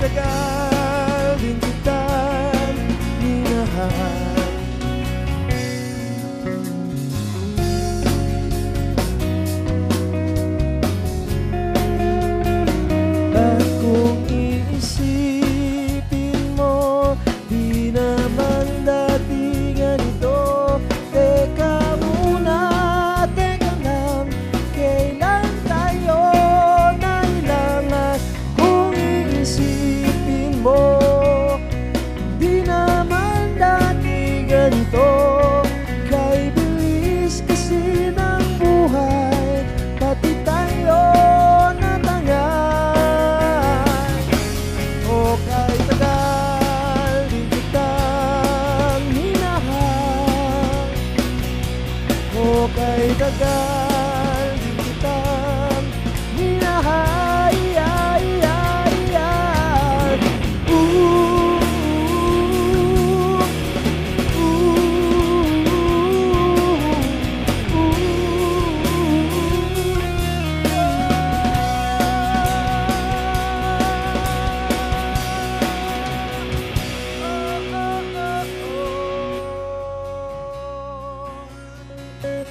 to God.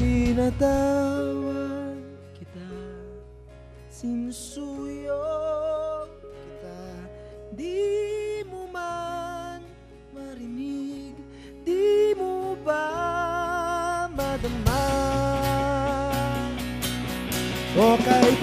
Pinatawan kita Sinsuyo kita. Di marinig Di ba madama? O kahit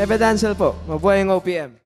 Evan Ansel po, mabuhay ang OPM.